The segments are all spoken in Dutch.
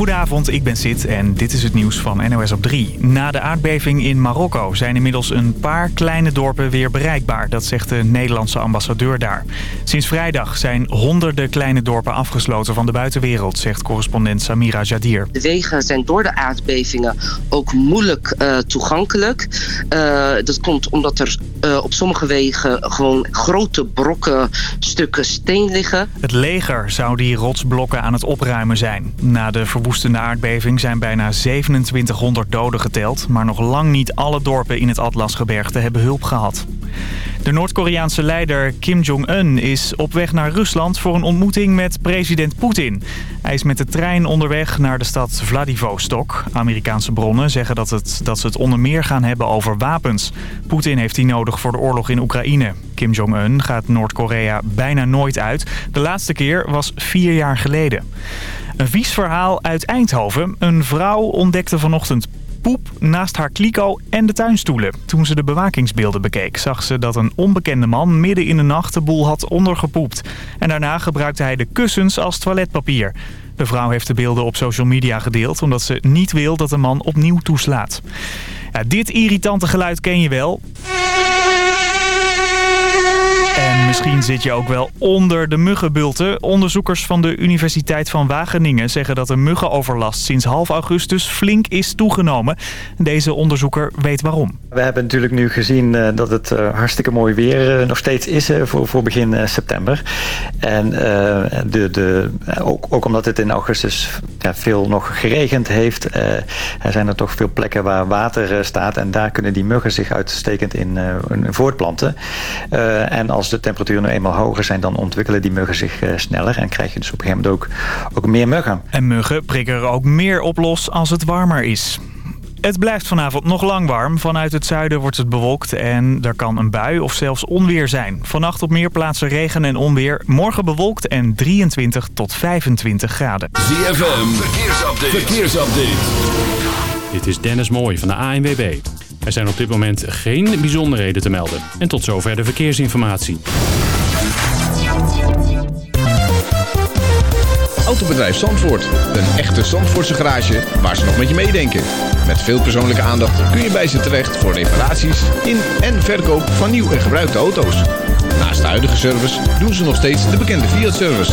Goedenavond, ik ben Sid en dit is het nieuws van NOS op 3. Na de aardbeving in Marokko zijn inmiddels een paar kleine dorpen weer bereikbaar. Dat zegt de Nederlandse ambassadeur daar. Sinds vrijdag zijn honderden kleine dorpen afgesloten van de buitenwereld, zegt correspondent Samira Jadir. De wegen zijn door de aardbevingen ook moeilijk uh, toegankelijk. Uh, dat komt omdat er uh, op sommige wegen gewoon grote brokken stukken steen liggen. Het leger zou die rotsblokken aan het opruimen zijn. Na de verwoestende aardbeving zijn bijna 2700 doden geteld... maar nog lang niet alle dorpen in het Atlasgebergte hebben hulp gehad. De Noord-Koreaanse leider Kim Jong-un is op weg naar Rusland voor een ontmoeting met president Poetin. Hij is met de trein onderweg naar de stad Vladivostok. Amerikaanse bronnen zeggen dat, het, dat ze het onder meer gaan hebben over wapens. Poetin heeft die nodig voor de oorlog in Oekraïne. Kim Jong-un gaat Noord-Korea bijna nooit uit. De laatste keer was vier jaar geleden. Een vies verhaal uit Eindhoven. Een vrouw ontdekte vanochtend poep naast haar kliko en de tuinstoelen. Toen ze de bewakingsbeelden bekeek, zag ze dat een onbekende man midden in de nacht de boel had ondergepoept. En daarna gebruikte hij de kussens als toiletpapier. De vrouw heeft de beelden op social media gedeeld omdat ze niet wil dat de man opnieuw toeslaat. Ja, dit irritante geluid ken je wel. En misschien zit je ook wel onder de muggenbulten. Onderzoekers van de Universiteit van Wageningen zeggen dat de muggenoverlast sinds half augustus flink is toegenomen. Deze onderzoeker weet waarom. We hebben natuurlijk nu gezien uh, dat het uh, hartstikke mooi weer uh, nog steeds is voor, voor begin september. En de, de, ook, ook omdat het in augustus veel nog geregend heeft, zijn er toch veel plekken waar water staat. En daar kunnen die muggen zich uitstekend in, in voortplanten. en als de temperaturen nu eenmaal hoger zijn, dan ontwikkelen die muggen zich sneller. En krijg je dus op een gegeven moment ook, ook meer muggen. En muggen prikken er ook meer op los als het warmer is. Het blijft vanavond nog lang warm. Vanuit het zuiden wordt het bewolkt en er kan een bui of zelfs onweer zijn. Vannacht op meer plaatsen regen en onweer. Morgen bewolkt en 23 tot 25 graden. ZFM, verkeersupdate. verkeersupdate. Dit is Dennis Mooij van de ANWB. Er zijn op dit moment geen bijzonderheden te melden. En tot zover de verkeersinformatie. Autobedrijf Zandvoort. Een echte Zandvoortse garage waar ze nog met je meedenken. Met veel persoonlijke aandacht kun je bij ze terecht voor reparaties in en verkoop van nieuw en gebruikte auto's. Naast de huidige service doen ze nog steeds de bekende Fiat-service.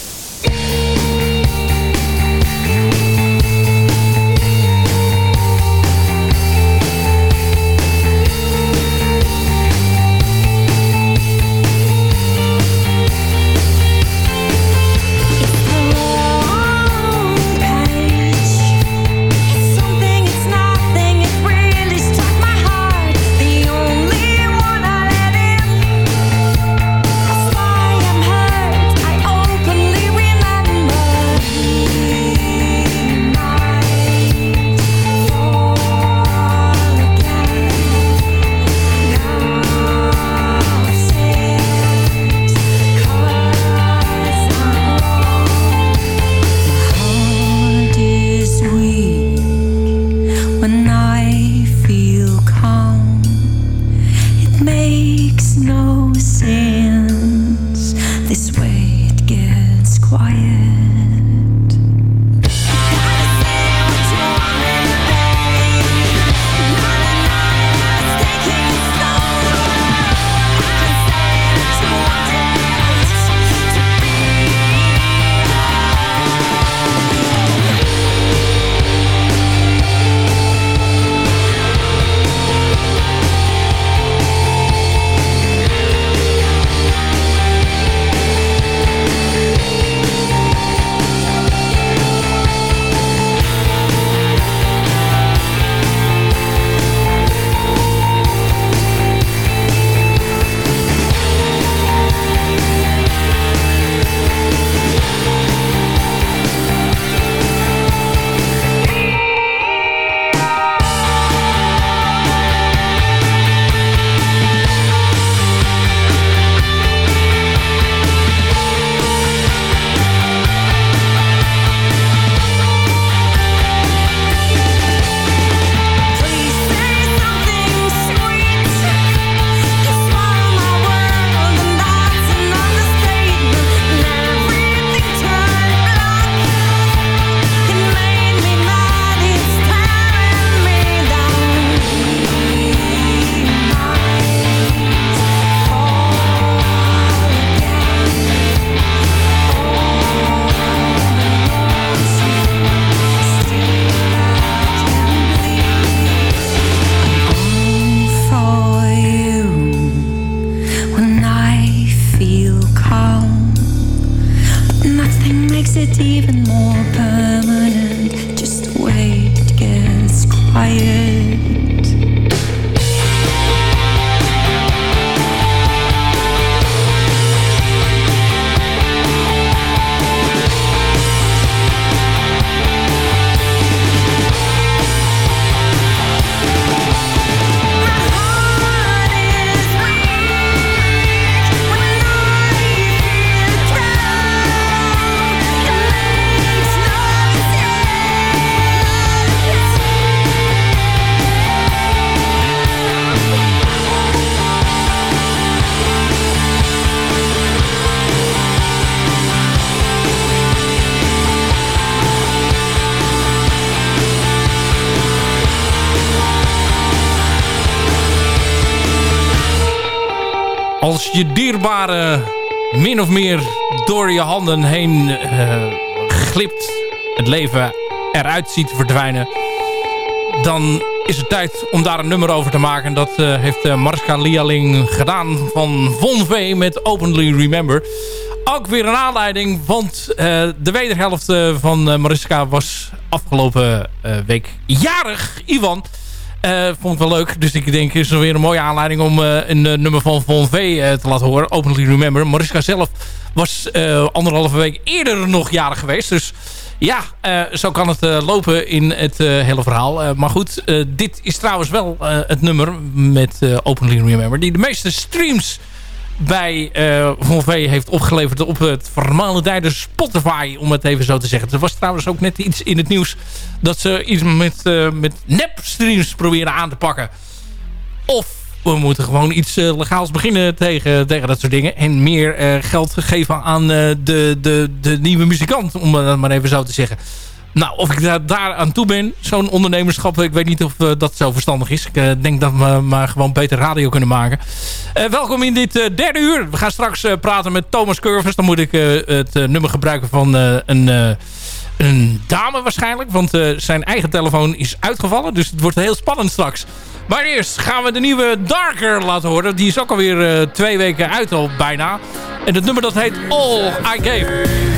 Dierbare min of meer door je handen heen uh, glipt, het leven eruit ziet verdwijnen, dan is het tijd om daar een nummer over te maken. Dat uh, heeft uh, Mariska Lialing gedaan van Von V met Openly Remember. Ook weer een aanleiding, want de wederhelft van Mariska was afgelopen week jarig, Ivan... Uh, vond ik wel leuk. Dus ik denk, is er weer een mooie aanleiding om uh, een uh, nummer van Von V te laten horen. Openly Remember. Mariska zelf was anderhalve week eerder nog jarig geweest. Dus ja, zo kan het lopen in het hele verhaal. maar goed, dit is trouwens wel het nummer met Openly Remember. Die de meeste streams bij uh, Von V heeft opgeleverd op het vermalendijde Spotify, om het even zo te zeggen. Er was trouwens ook net iets in het nieuws dat ze iets met, uh, met nep-streams proberen aan te pakken. Of we moeten gewoon iets uh, legaals beginnen tegen, tegen dat soort dingen. En meer geld geven aan de, de, de nieuwe muzikant, om het maar even zo te zeggen. Nou, of ik daar, aan toe ben, zo'n ondernemerschap, ik weet niet of uh, dat zo verstandig is. Ik uh, denk dat we maar gewoon beter radio kunnen maken. Uh, welkom in dit derde uur. We gaan straks praten met Thomas Curvers. Dan moet ik het nummer gebruiken van een, een dame waarschijnlijk. Want zijn eigen telefoon is uitgevallen. Dus het wordt heel spannend straks. Maar eerst gaan we de nieuwe Darker laten horen. Die is ook alweer twee weken uit al bijna. En het nummer dat heet All I Gave.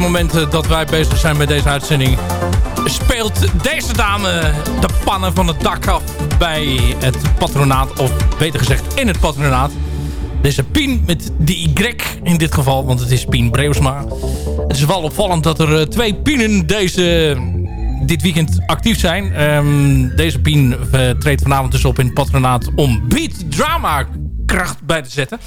Moment eh, dat wij bezig zijn met deze uitzending... speelt deze dame de pannen van het dak af bij het patronaat. Of beter gezegd in het patronaat. Deze Pien met de Y in dit geval, want het is Pien Breusma. Het is wel opvallend dat er eh, twee Pienen deze, dit weekend actief zijn. Ehm, deze Pien uh, treedt vanavond dus op in het patronaat om beat drama kracht bij te zetten.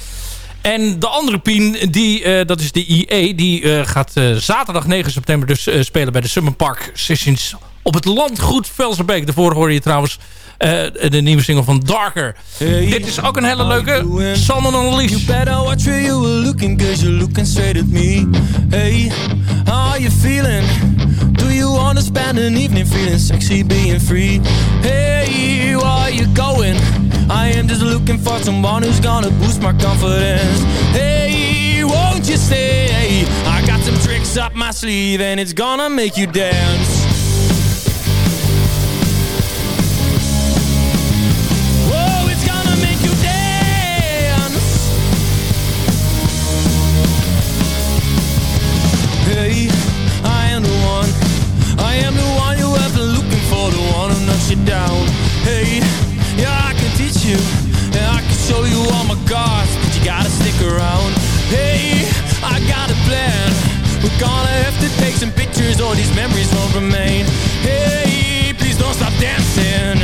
En de andere Pien, die, uh, dat is de IE, die uh, gaat uh, zaterdag 9 september dus spelen bij de Summer Park Sessions op het landgoed Velserbeek. Daarvoor hoor je trouwens de nieuwe single van Darker. Hey, Dit is ook een hele leuke Salmon Unleashed. You better watch where you were looking, cause you're looking straight at me. Hey, how are you feeling? Do you wanna spend an evening feeling sexy, being free? Hey, where are you going? I am just looking for someone who's gonna boost my confidence. Hey, won't you stay? I got some tricks up my sleeve and it's gonna make you dance. Around. Hey, I got a plan. We're gonna have to take some pictures, or these memories won't remain. Hey, please don't stop dancing.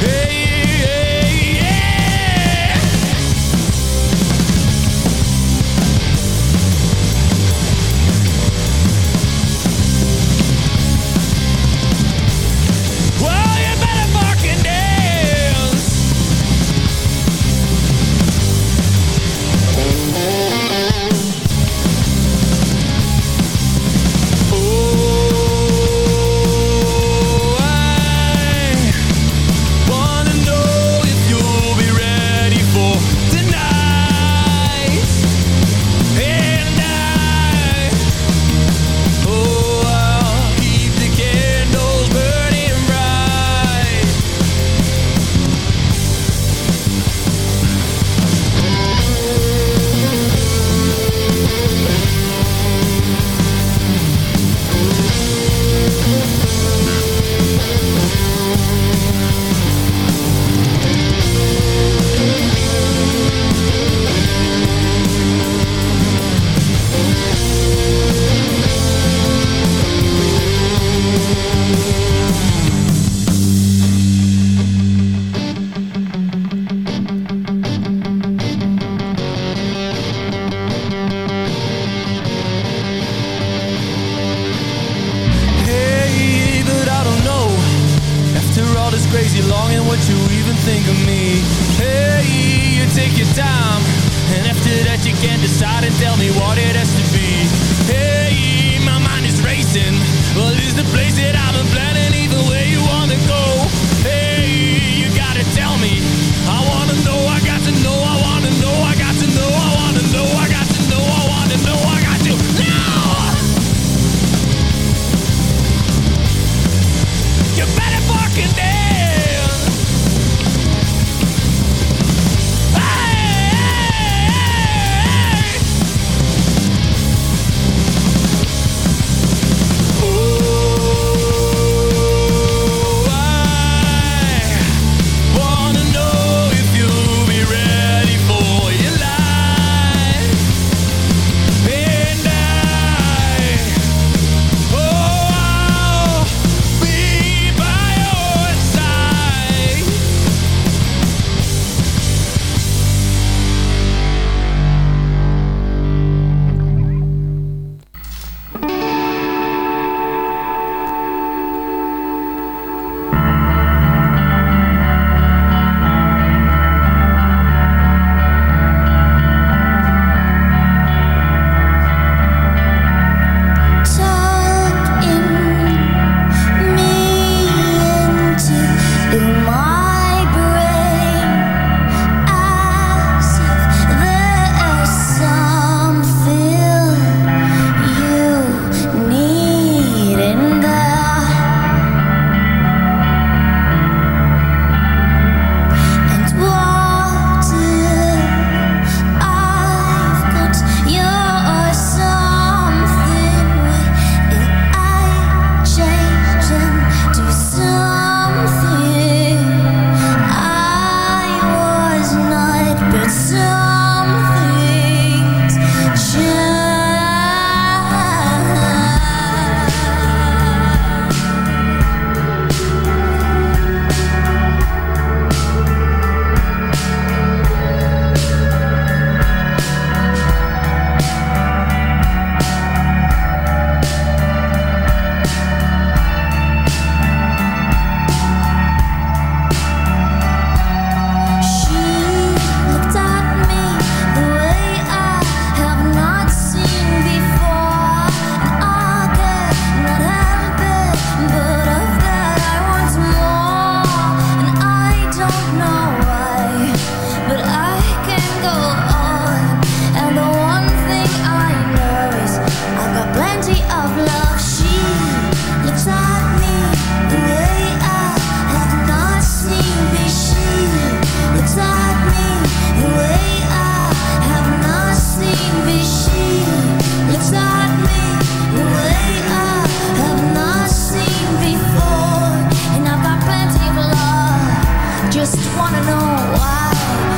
Hey, hey, just wanna know why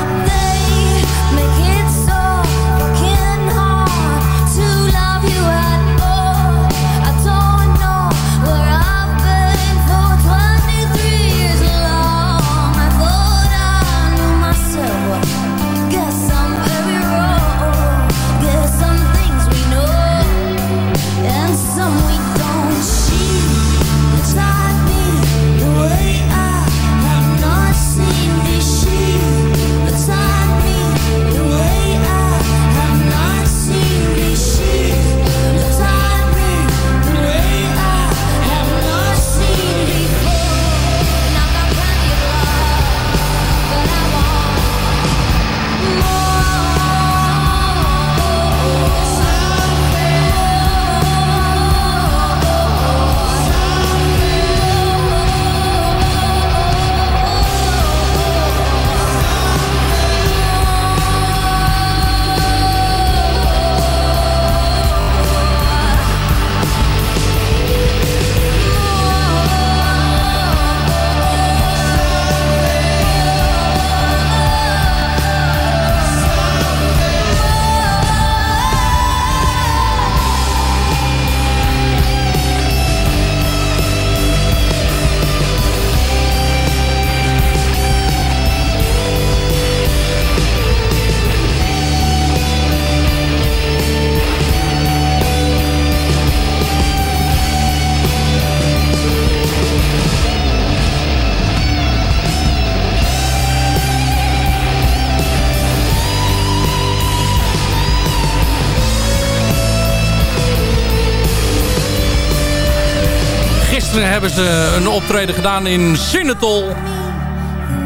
Gisteren hebben ze een optreden gedaan in Sinatol.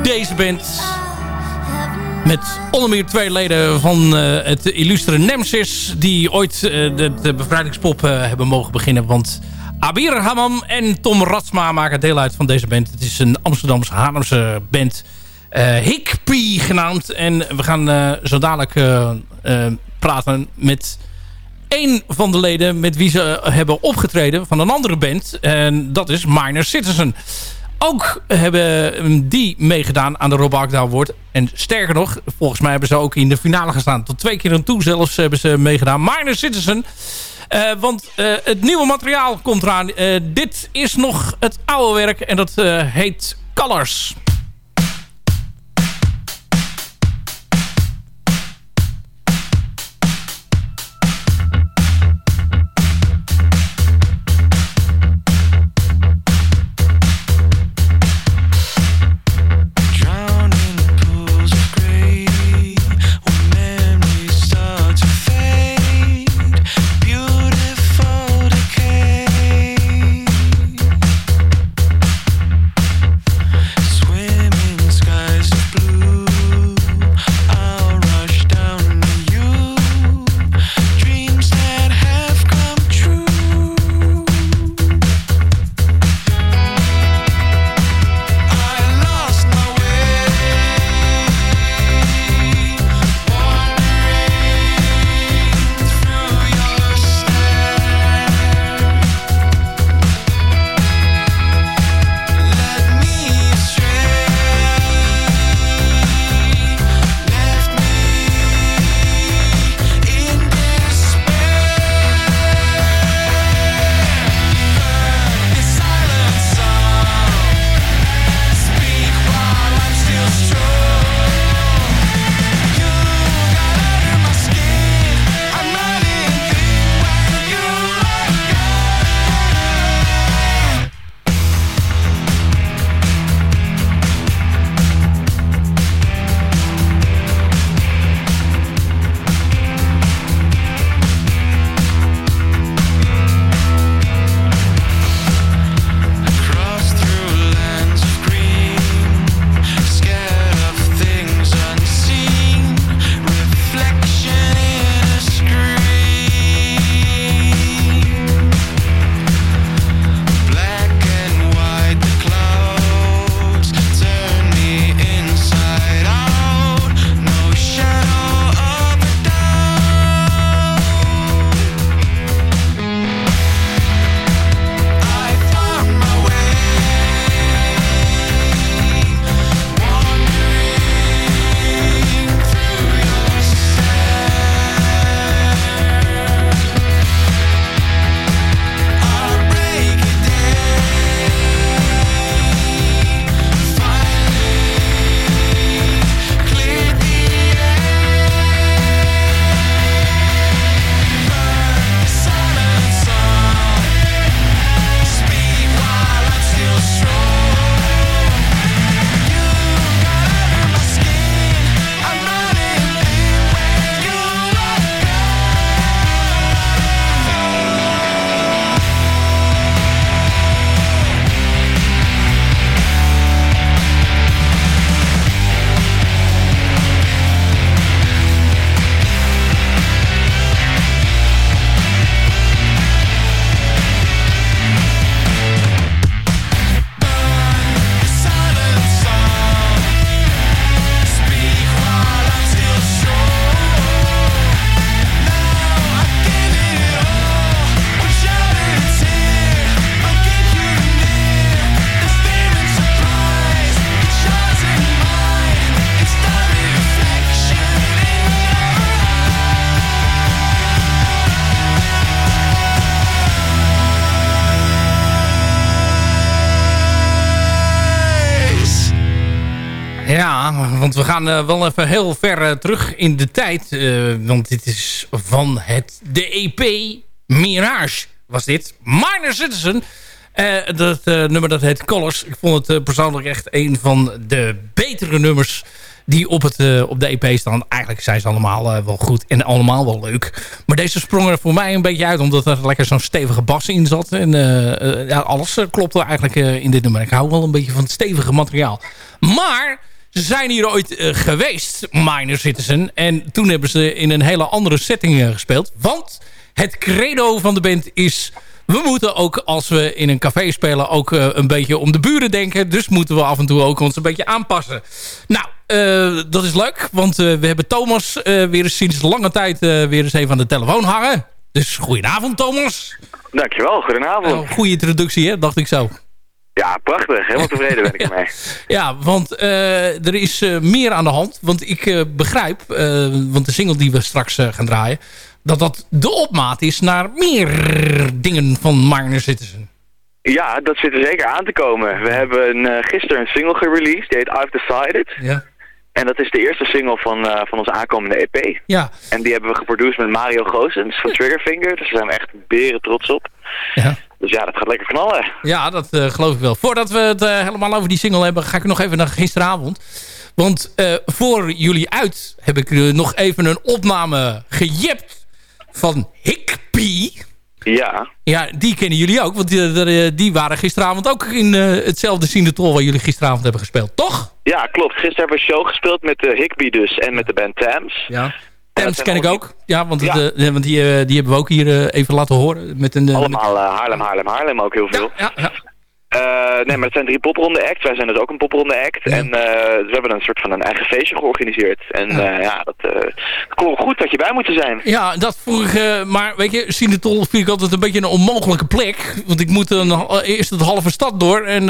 Deze band. Met onder meer twee leden van eh, het illustre Nemesis... die ooit eh, de, bevrijdingspop eh, hebben mogen beginnen. Want Abir Hamam en Tom Ratsma maken deel uit van deze band. Het is een Amsterdamse Haarlemse band. Hikpie genaamd. En we gaan zo dadelijk praten met één van de leden met wie ze hebben opgetreden van een andere band. En dat is Minor Citizen. Ook hebben die meegedaan aan de Rob Agda Award. En sterker nog, volgens mij hebben ze ook in de finale gestaan. Tot twee keer aan toe zelfs hebben ze meegedaan. Minor Citizen. Eh, want eh, het nieuwe materiaal komt eraan. Eh, dit is nog het oude werk en dat eh, heet Colors. We gaan eh, wel even heel ver eh, terug in de tijd. eh, want dit is van het, de EP Mirage was dit. Minor Citizen. Dat nummer dat heet Colors. Ik vond het persoonlijk echt een van de betere nummers die op, het, op de EP staan. Eigenlijk zijn ze allemaal wel goed en allemaal wel leuk. Maar deze sprong er voor mij een beetje uit... omdat er lekker zo'n stevige bas in zat. En ja, alles klopte eigenlijk in dit nummer. Ik hou wel een beetje van het stevige materiaal. Maar ze zijn hier ooit eh, geweest, Minor Citizen. En toen hebben ze in een hele andere setting eh, gespeeld. Want het credo van de band is... We moeten ook als we in een café spelen ook eh, een beetje om de buren denken. Dus moeten we af en toe ook ons een beetje aanpassen. Nou, dat is leuk. Want we hebben Thomas weer eens sinds lange tijd weer eens even aan de telefoon hangen. Dus goedenavond Thomas. Dankjewel, goedenavond. Oh, goede introductie hè, dacht ik zo. Ja, prachtig. Helemaal tevreden ben ik ermee. Ja, want eh, er is eh, meer aan de hand. Want ik eh, begrijp, want de single die we straks gaan draaien... dat dat de opmaat is naar meer dingen van Minor Citizen. Ja, dat zit er zeker aan te komen. We hebben gisteren een single gereleased, die heet I've Decided. Ja. En dat is de eerste single van, eh, van onze aankomende EP. Ja. En die hebben we geproduceerd met Mario Goossens van Triggerfinger. Dus daar zijn we echt beren trots op. Ja. Dus ja, dat gaat lekker knallen. Ja, dat eh, geloof ik wel. Voordat we het eh, helemaal over die single hebben... ga ik nog even naar gisteravond. Want eh, voor jullie uit heb ik nog even een opname gejept van Hickpie. Ja. Ja, die kennen jullie ook. Want die, die- waren gisteravond ook in hetzelfde Cinetol... waar jullie gisteravond hebben gespeeld, toch? Ja, klopt. Gisteren hebben we een show gespeeld met de Higby dus en met de band Tams. Ja. Thames ken ik ook. Ja, want, Ja. het, want die, eh, die hebben we ook hier eh, even laten horen. Met een, eh, Allemaal Haarlem, Haarlem, Haarlem ook heel veel. Ja, ja. Nee, maar het zijn drie popronde acts. Wij zijn dus ook een popronde act. En eh, we hebben een soort van een eigen feestje georganiseerd. En ja, ja dat komt goed dat je bij moet zijn. Ja, dat vroeg ik. maar weet je, Sinetol vind ik altijd een beetje een onmogelijke plek. Want ik moet een, eerst het halve stad door. En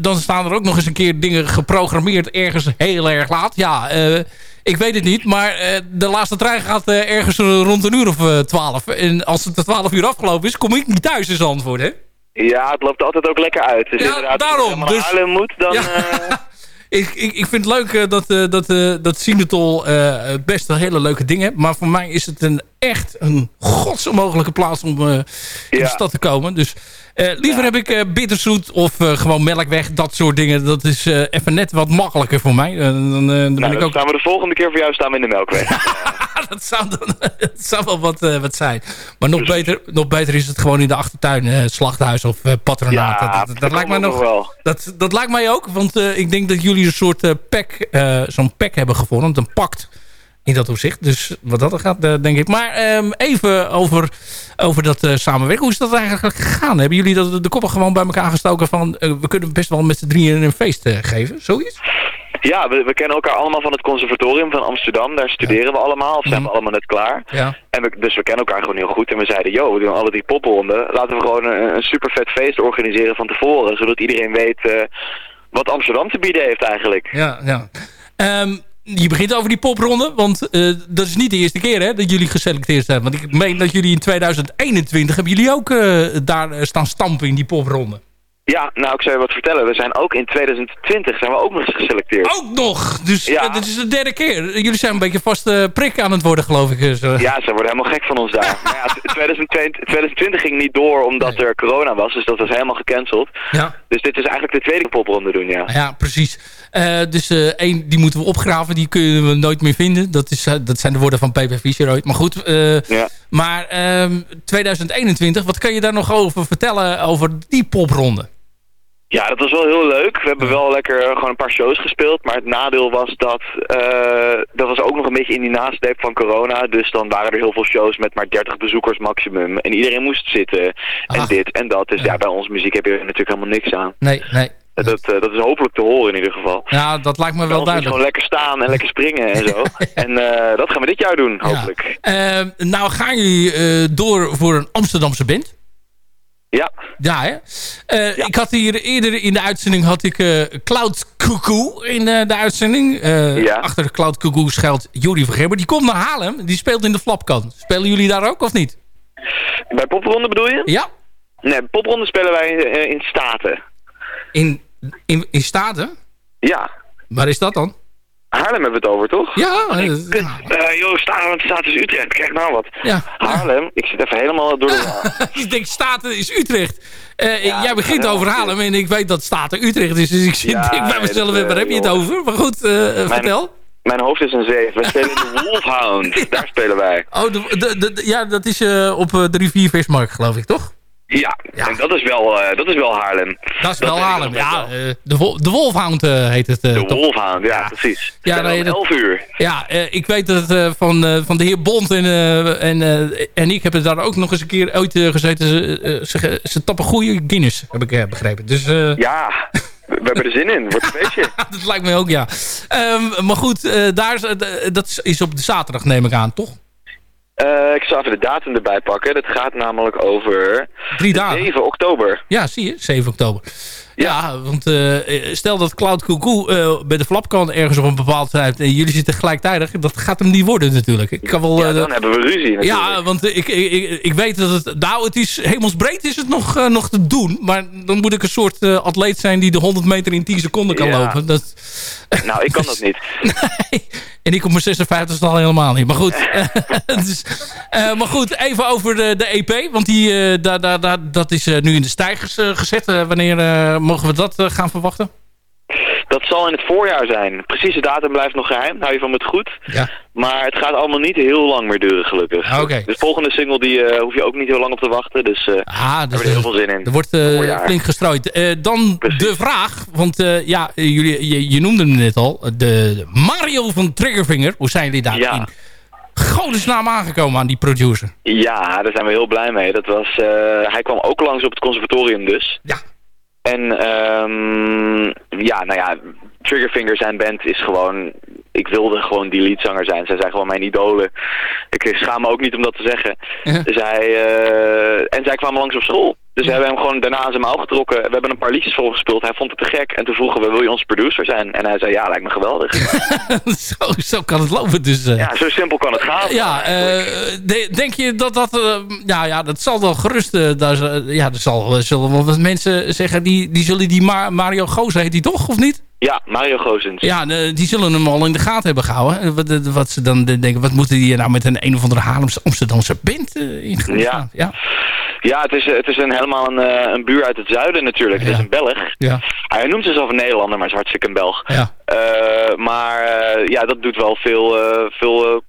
dan staan er ook nog eens een keer dingen geprogrammeerd ergens heel erg laat. Ja, eh, ik weet het niet. Maar eh, de laatste trein gaat eh, ergens rond een uur of eh, twaalf. en als het de twaalf uur afgelopen is, kom ik niet thuis is antwoord, hè? Ja, het loopt altijd ook lekker uit. Dus Ja, inderdaad, daarom, als je dus- naar moet, dan... Ja. Ik, ik, ik vind het leuk dat, dat, dat Sinetol eh, best wel hele leuke dingen heeft. Maar voor mij is het een, echt een godsonmogelijke plaats om eh, in de stad te komen. Dus eh, liever heb ik eh, bitterzoet of gewoon melkweg. Dat soort dingen. Dat is even net wat makkelijker voor mij. Dan dan ben nou, ik dan ook... staan we de volgende keer voor jou staan we in de Melkweg. dat, zou dan, dat zou wel wat, wat zijn. Maar nog beter, nog beter is het gewoon in de achtertuin. slachthuis of patronaat. Ja, dat, dat, dat lijkt mij ook nog... wel. Dat, dat lijkt mij ook, want ik denk dat jullie een soort pack, zo'n pack hebben gevormd, een pact in dat opzicht. Dus wat dat er gaat, eh, denk ik. Maar ehm, even over, over dat eh, samenwerken. Hoe is dat eigenlijk gegaan? Hebben jullie dat, de koppen gewoon bij elkaar gestoken van... eh, we kunnen best wel met z'n drieën een feest geven? Zoiets? Ja, we, we kennen elkaar allemaal van het conservatorium van Amsterdam. Daar studeren we allemaal, of zijn we allemaal net klaar. Ja. En we, dus we kennen elkaar gewoon heel goed. En we zeiden, yo, we doen alle drie popronden. Laten we gewoon een, een super vet feest organiseren van tevoren. Zodat iedereen weet wat Amsterdam te bieden heeft eigenlijk. Ja, ja. Ehm, je begint over die popronde, want eh, dat is niet de eerste keer hè, dat jullie geselecteerd zijn. Want ik meen dat jullie in 2021 hebben jullie ook eh, daar eh, staan stampen in die popronde. Ja, nou ik zou je wat vertellen. We zijn ook in 2020 zijn we ook nog eens geselecteerd. Ook nog! Dus Ja. dit is de derde keer. Jullie zijn een beetje vast eh, prik aan het worden, geloof ik. zo. Ja, ze worden helemaal gek van ons daar. maar ja, 2020, 2020 ging niet door omdat er corona was, dus dat was helemaal gecanceld. Ja. Dus dit is eigenlijk de tweede popronde doen, ja. Ja, precies. Eh, dus eh, één, die moeten we opgraven. Die kunnen we nooit meer vinden. Dat, is, eh, dat zijn de woorden van PP Fischer ooit. Maar goed. Ja. Maar ehm, 2021, wat kan je daar nog over vertellen over die popronde? Ja, dat was wel heel leuk. We hebben wel lekker gewoon een paar shows gespeeld. Maar het nadeel was dat... dat was ook nog een beetje in die nasleep van corona. Dus dan waren er heel veel shows met maar 30 bezoekers maximum. En iedereen moest zitten. En Ach. dit en dat. Dus ja. bij onze muziek heb je natuurlijk helemaal niks aan. Nee, nee. Dat, eh, dat is hopelijk te horen in ieder geval. Ja, dat lijkt me wel duidelijk. gewoon lekker staan en lekker springen en zo. En eh, dat gaan we dit jaar doen, hopelijk. Eh, nou gaan jullie door voor een Amsterdamse band. Ja. Ja, hè? Ik had hier eerder in de uitzending had ik Cloud Cuckoo in eh, de uitzending. Ja. Achter Cloud Cuckoo schuilt Jori Vergeber. Die komt naar Haarlem. Die speelt in de Flapkant. Spelen jullie daar ook of niet? Bij popronde bedoel je? Ja. Nee, popronde spelen wij in Staten. In, in, in Staten? Ja. Waar is dat dan? Haarlem hebben we het over, toch? Ja. joh, Staten, status Utrecht, kijk nou wat. ja. Haarlem, ik zit even helemaal door de... ik denk Staten is Utrecht. Eh, Ja, jij begint over Haarlem en ik weet dat Staten Utrecht is. Dus ik zit, Ja, denk bij mezelf, dat, waar heb je het over? Maar goed, vertel. Mijn hoofd is een zeef. We spelen de Wolfhound. Daar spelen wij. Oh, de, de, de- ja, dat is op de rivier Vismarkt, geloof ik, toch? Ja, en dat is wel, eh, dat is wel Haarlem. Dat is wel Haarlem. Ja, wel. eh, de, Wol- de Wolfhound eh, heet het. De? Wolfhound, ja, precies. Ja, Ja, nee, om dat- 11 uur. Ja, ik weet dat van, van de heer Bond en, en, en ik hebben daar ook nog eens een keer ooit gezeten. Ze, ze, ze tappen goede Guinness, heb ik begrepen. Dus Ja, we hebben er zin in. Wordt een feestje. dat lijkt me ook, ja. Ehm, maar goed, daar is, dat is op de zaterdag, neem ik aan, toch? Eh, ik zal even de datum erbij pakken. Dat gaat namelijk over Drie dagen. 7 oktober. Ja, zie je, 7 oktober. Ja, want eh, stel dat Cloud Cuckoo eh, bij de Flapkan ergens op een bepaald tijd... en jullie zitten gelijktijdig, dat gaat hem niet worden natuurlijk. Ik kan wel... Ja, dan hebben we ruzie natuurlijk. Ja, want ik, ik, ik, ik weet dat het... Nou, het is hemelsbreed is het nog, nog te doen. Maar dan moet ik een soort atleet zijn die de 100 meter in 10 seconden kan Ja. lopen. Dat, Nou, ik kan dat niet. En ik op mijn 56 al helemaal niet. Maar goed, dus, eh, maar goed even over de, de EP. Want die, daar daar daar dat is eh, nu in de stijgers eh, gezet. Wanneer mogen we dat gaan verwachten? Dat zal in het voorjaar zijn. Precieze datum blijft nog geheim. Hou je van het goed. Ja. Maar het gaat allemaal niet heel lang meer duren, gelukkig. Ah. De volgende single die, eh, hoef je ook niet heel lang op te wachten. Dus eh Ah, dus, heel veel zin in. Er wordt eh, flink gestrooid. Dan de vraag, want ja, jullie, je, je noemde hem net al. De, Mario van Triggerfinger. Hoe zijn jullie daar Ja. godesnaam aangekomen aan die producer? Ja, daar zijn we heel blij mee. Dat was, hij kwam ook langs op het conservatorium dus. Ja. En ehm, ja, nou ja, Triggerfinger zijn band is gewoon... Ik wilde gewoon die leadzanger zijn. Zij zijn gewoon mijn idolen. Ik schaam me ook niet om dat te zeggen. Zij, eh, en zij kwamen langs op school. Dus we hebben hem gewoon daarna aan zijn mouw getrokken. We hebben een paar liedjes voor hem gespeeld. Hij vond het te gek. En toen vroegen we, wil je onze producer zijn? En hij zei, ja, lijkt me geweldig. zo, zo kan het lopen. Dus, eh. ja, zo simpel kan het gaan. Ja, eh, de- denk je dat dat... eh, ja, ja, dat zal wel gerust... daar, ja, er zal, zullen wel wat mensen zeggen... Die, die zullen die Ma- Mario Gozer, heet die toch, of niet? Ja, Mario Gozens. Ja, die zullen hem al in de gaten hebben gehouden. Eh, Wat, wat ze dan denken, wat moeten die nou met een een of andere Haarlemse Amsterdamse band in gaan Ja. Ja. Ja, het is, het is een, helemaal een, eh, een buur uit het zuiden natuurlijk. Het is een Belg. Ja. Hij noemt zichzelf een Nederlander, maar is hartstikke een Belg. Ja. Eh, maar eh, ja, dat doet wel veel, eh, veel eh,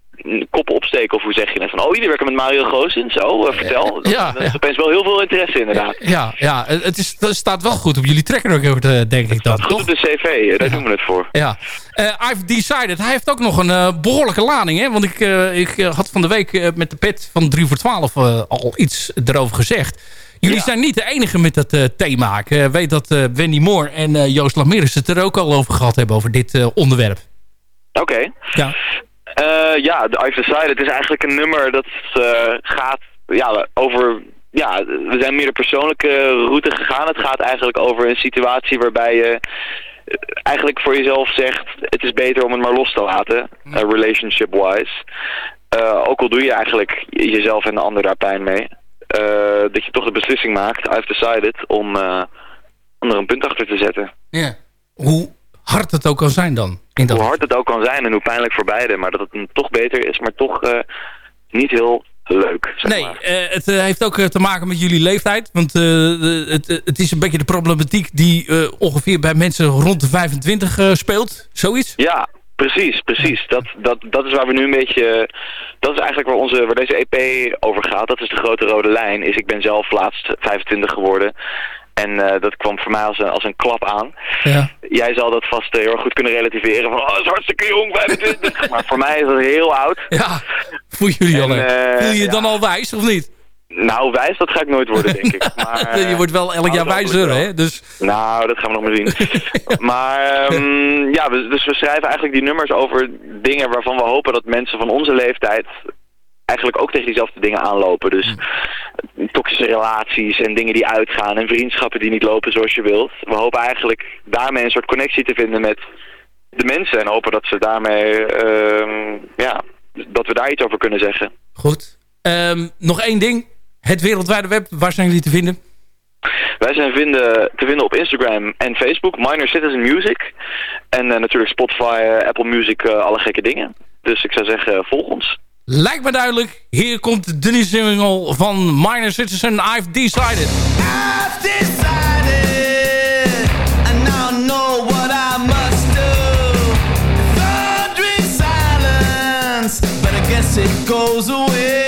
koppen opsteken. Of hoe zeg je het? Van, oh, jullie werken met Mario Goossens? Zo, eh, vertel. Ja, Er is opeens wel heel veel interesse inderdaad. Ja, ja het het is, het staat wel goed op jullie eh, denk ik dan, Goed toch? op de cv, eh, daar doen we het voor. Ja. Eh, I've decided. Hij heeft ook nog een eh, behoorlijke lading. Hè? Want ik, eh, ik eh, had van de week eh, met de pet van 3 voor 12 eh, al iets erover gezegd. Jullie zijn niet de enige met dat eh, thema. Ik eh, weet dat eh, Wendy Moore en eh, Joost Lameres het er ook al over gehad hebben. Over dit eh, onderwerp. Oké. Ja. Eh, ja, I've Decided is eigenlijk een nummer dat eh, gaat ja, over... Ja, we zijn meer de persoonlijke route gegaan. Het gaat eigenlijk over een situatie waarbij je eh, eigenlijk voor jezelf zegt... het is beter om het maar los te laten, eh, relationship-wise. Ook al doe je eigenlijk jezelf en de ander daar pijn mee. dat je toch de beslissing maakt, I've decided, om, om er een punt achter te zetten. Ja. Hoe hard het ook kan zijn dan. Hoe hard het ook kan zijn en hoe pijnlijk voor beide. Maar dat het toch beter is, maar toch eh, niet heel leuk. Zeg Nee, maar. eh, het eh, heeft ook te maken met jullie leeftijd. Want de- het, het is een beetje de problematiek die ongeveer bij mensen rond de 25 eh, speelt. Zoiets? Ja, precies, precies. Dat, dat, dat is waar we nu een beetje... Dat is eigenlijk waar, onze, waar deze EP over gaat. Dat is de grote rode lijn. Is ik ben zelf laatst 25 geworden. En eh, dat kwam voor mij als een, als een klap aan. Ja. Jij zal dat vast eh, heel erg goed kunnen relativeren. Van, oh, dat is hartstikke jong, 25. maar voor mij is dat heel oud. Ja, voel jullie al. Eh, Voel je je ja. dan al wijs of niet? Nou, wijs, dat ga ik nooit worden, denk ik. Maar, je wordt wel elk jaar wijzer, hè? Dus, Nou, dat gaan we nog maar zien. maar ehm, ja, dus we schrijven eigenlijk die nummers over dingen waarvan we hopen dat mensen van onze leeftijd eigenlijk ook tegen diezelfde dingen aanlopen. Dus mm. toxische relaties en dingen die uitgaan en vriendschappen die niet lopen zoals je wilt. We hopen eigenlijk daarmee een soort connectie te vinden met de mensen en hopen dat ze daarmee, ehm, ja, dat we daar iets over kunnen zeggen. Goed. Ehm, nog één ding. Het wereldwijde web, waar zijn jullie te vinden? Wij zijn vinden, te vinden op Instagram en Facebook, Minor Citizen Music. En eh, natuurlijk Spotify, eh, Apple Music, eh, alle gekke dingen. Dus ik zou zeggen, volg ons. Lijkt me duidelijk. Hier komt de drie single van Minor Citizen. I've Decided. I've decided. I now know what I must do. Thundering silence. But I guess it goes away.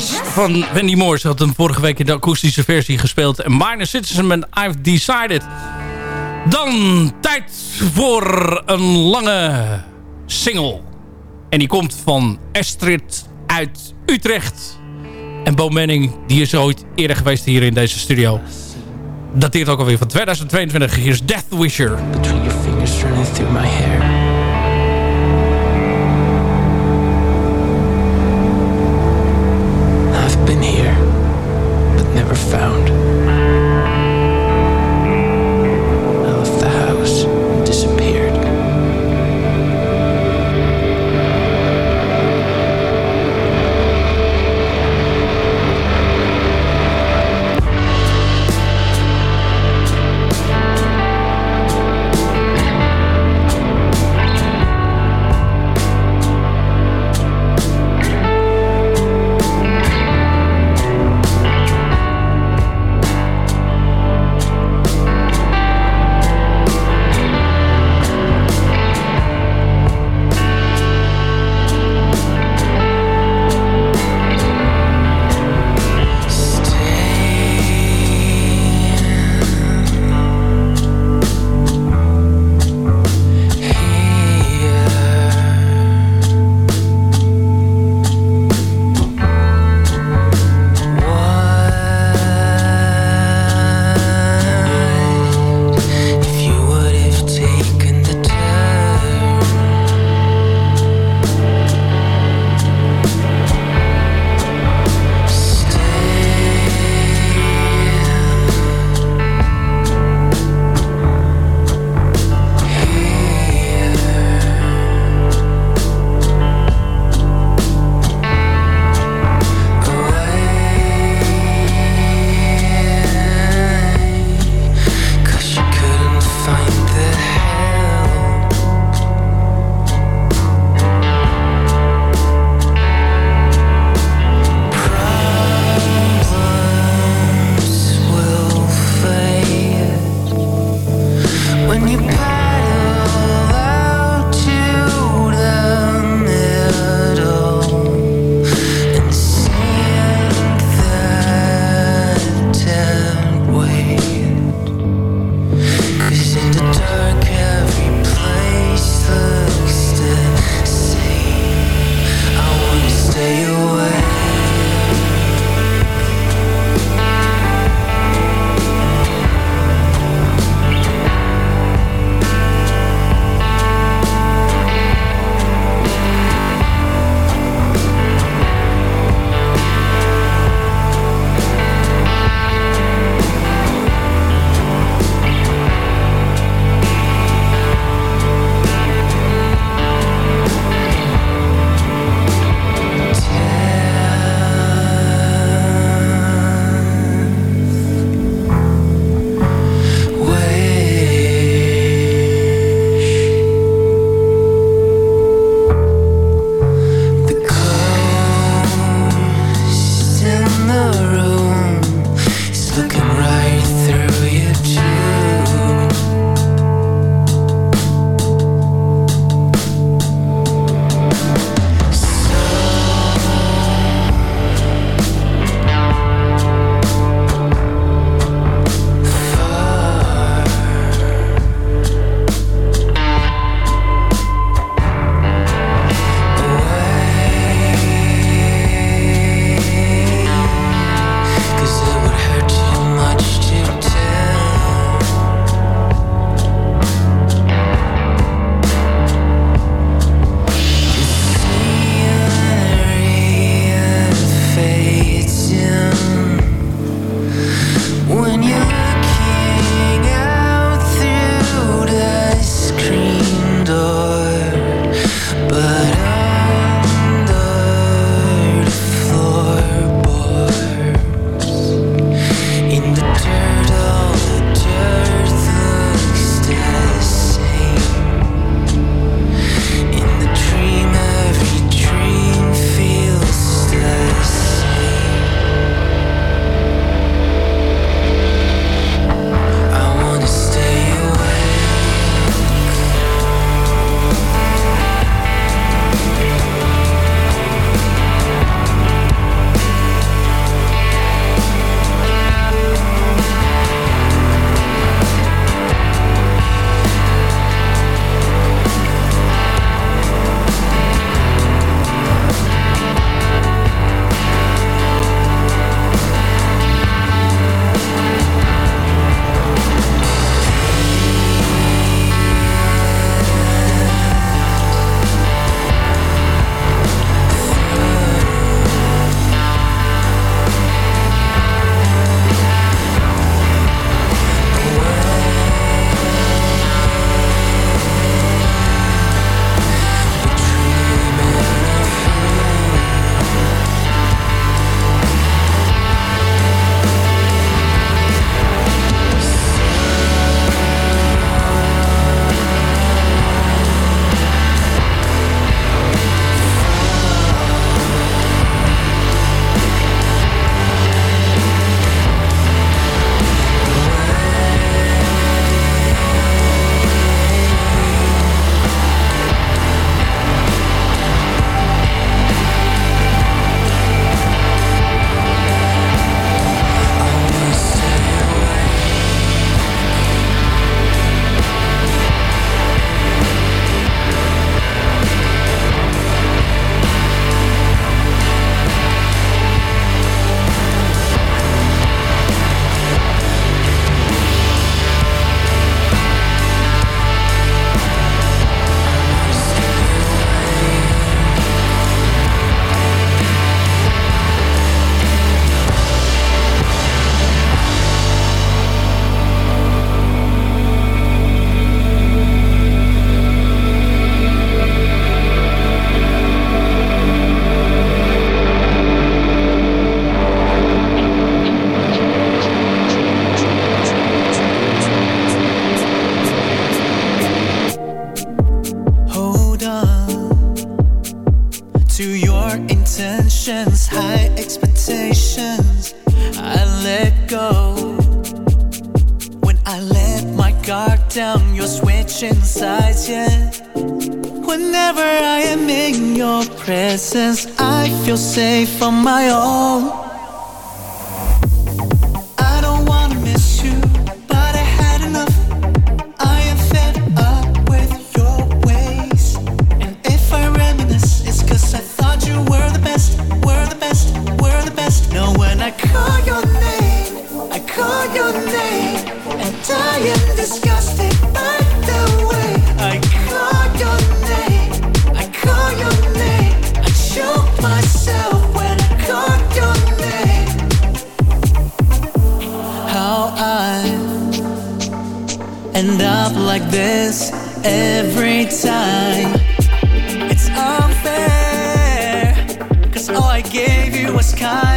Van Wendy Moore. Had hem vorige week in de akoestische versie gespeeld. En Minor Citizen met I've Decided. Dan tijd voor een lange single. En die komt van Astrid uit Utrecht. En Bo Manning, die is ooit eerder geweest hier in deze studio. Dateert ook alweer van 2022. Hier is Death Wisher. Between your fingers running through my hair. Been here, but never found. Like this every time. It's unfair, cause all I gave you was kindness,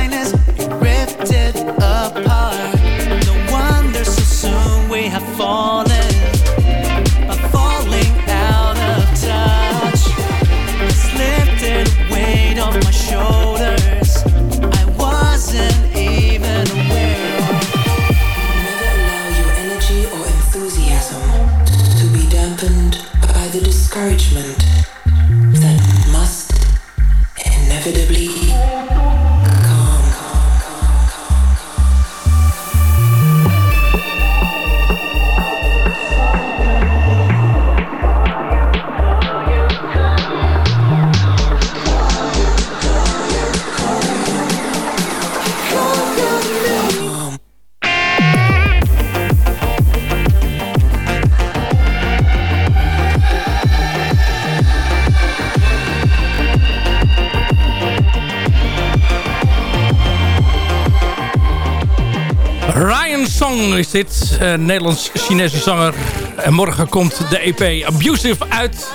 dit. Een Nederlands-Chinese zanger. En morgen komt de EP Abusive uit.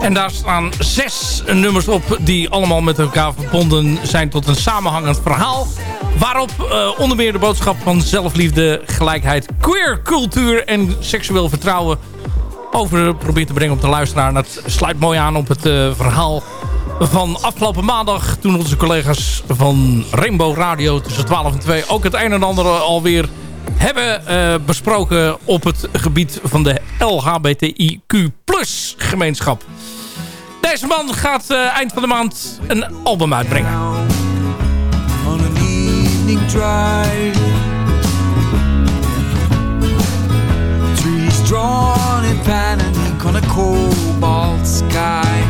En daar staan zes nummers op die allemaal met elkaar verbonden zijn tot een samenhangend verhaal. Waarop eh, onder meer de boodschap van zelfliefde, gelijkheid, queer cultuur en seksueel vertrouwen over probeert te brengen op de luisteraar. En dat sluit mooi aan op het eh, verhaal van afgelopen maandag... toen onze collega's van Rainbow Radio tussen 12 en 2... ook het een en ander alweer hebben eh, besproken op het gebied van de LHBTIQ gemeenschap. Deze man gaat eh, eind van de maand een album uitbrengen. on an evening drive. Trees drawn in ink on a cobalt sky.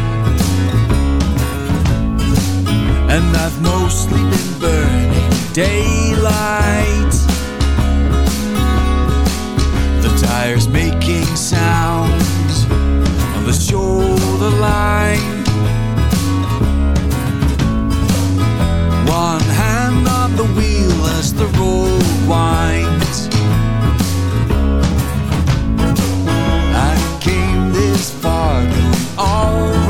And I've mostly been burning daylight. Tires making sounds on the shoulder line. One hand on the wheel as the road winds. I came this far doing alright.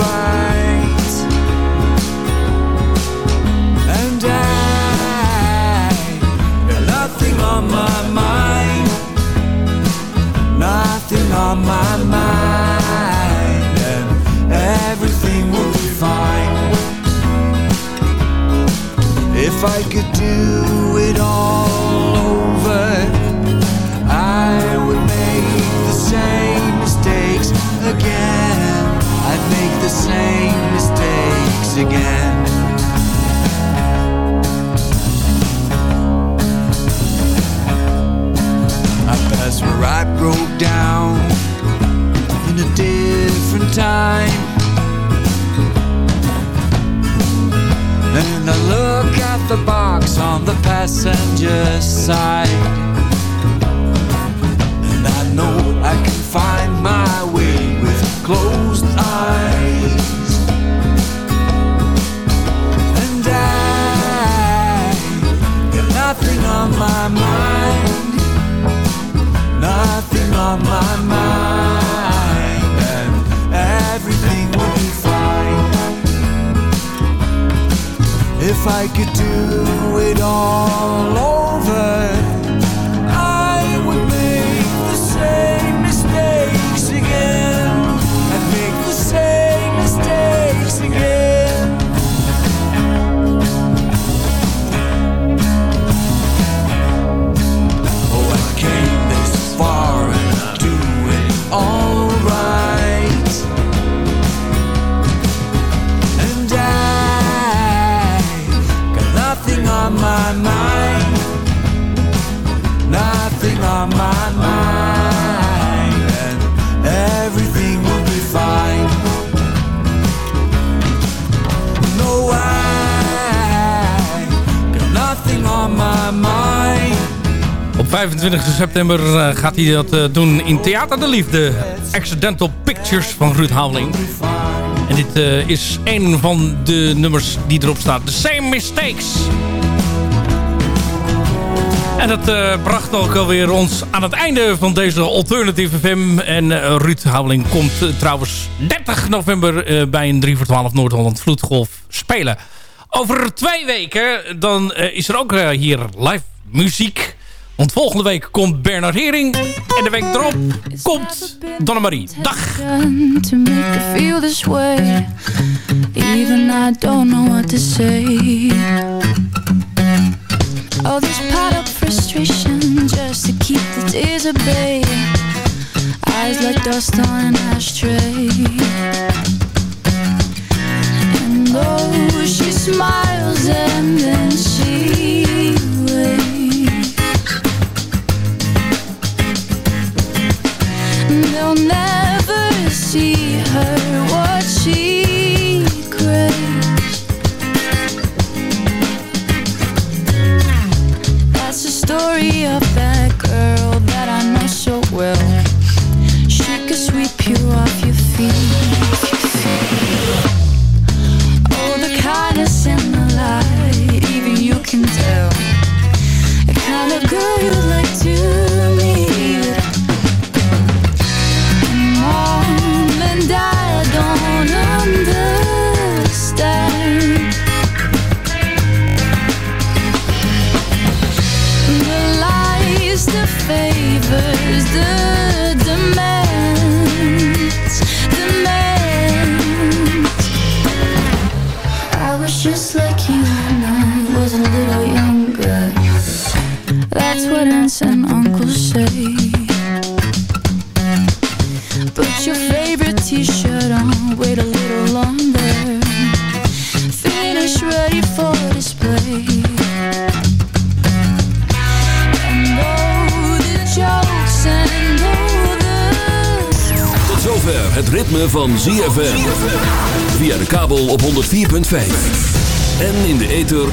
On my mind. And everything will be fine. If I could do it all over, I would make the same mistakes again. I'd make the same mistakes again. Pass where I broke down in a different time. And I look at the box on the passenger side. And I know I can find september eh, gaat hij dat eh, doen in Theater de Liefde. Accidental Pictures van Ruud Houweling. En dit eh, is een van de nummers die erop staat. The Same Mistakes. En dat eh, bracht ook alweer ons aan het einde van deze Alternative FM. En eh, Ruud Houweling komt trouwens 30 november bij een 3 voor 12 Noord-Holland Vloedgolf spelen. Over twee weken dan is er ook hier live muziek. Want volgende week komt Bernard Hering. En de week erop komt Donna Marie. Dag! to make feel this way. Even I don't know what to say. All this piled up frustration just to keep the tears at bay. Eyes like dust on an ashtray. And though she smiles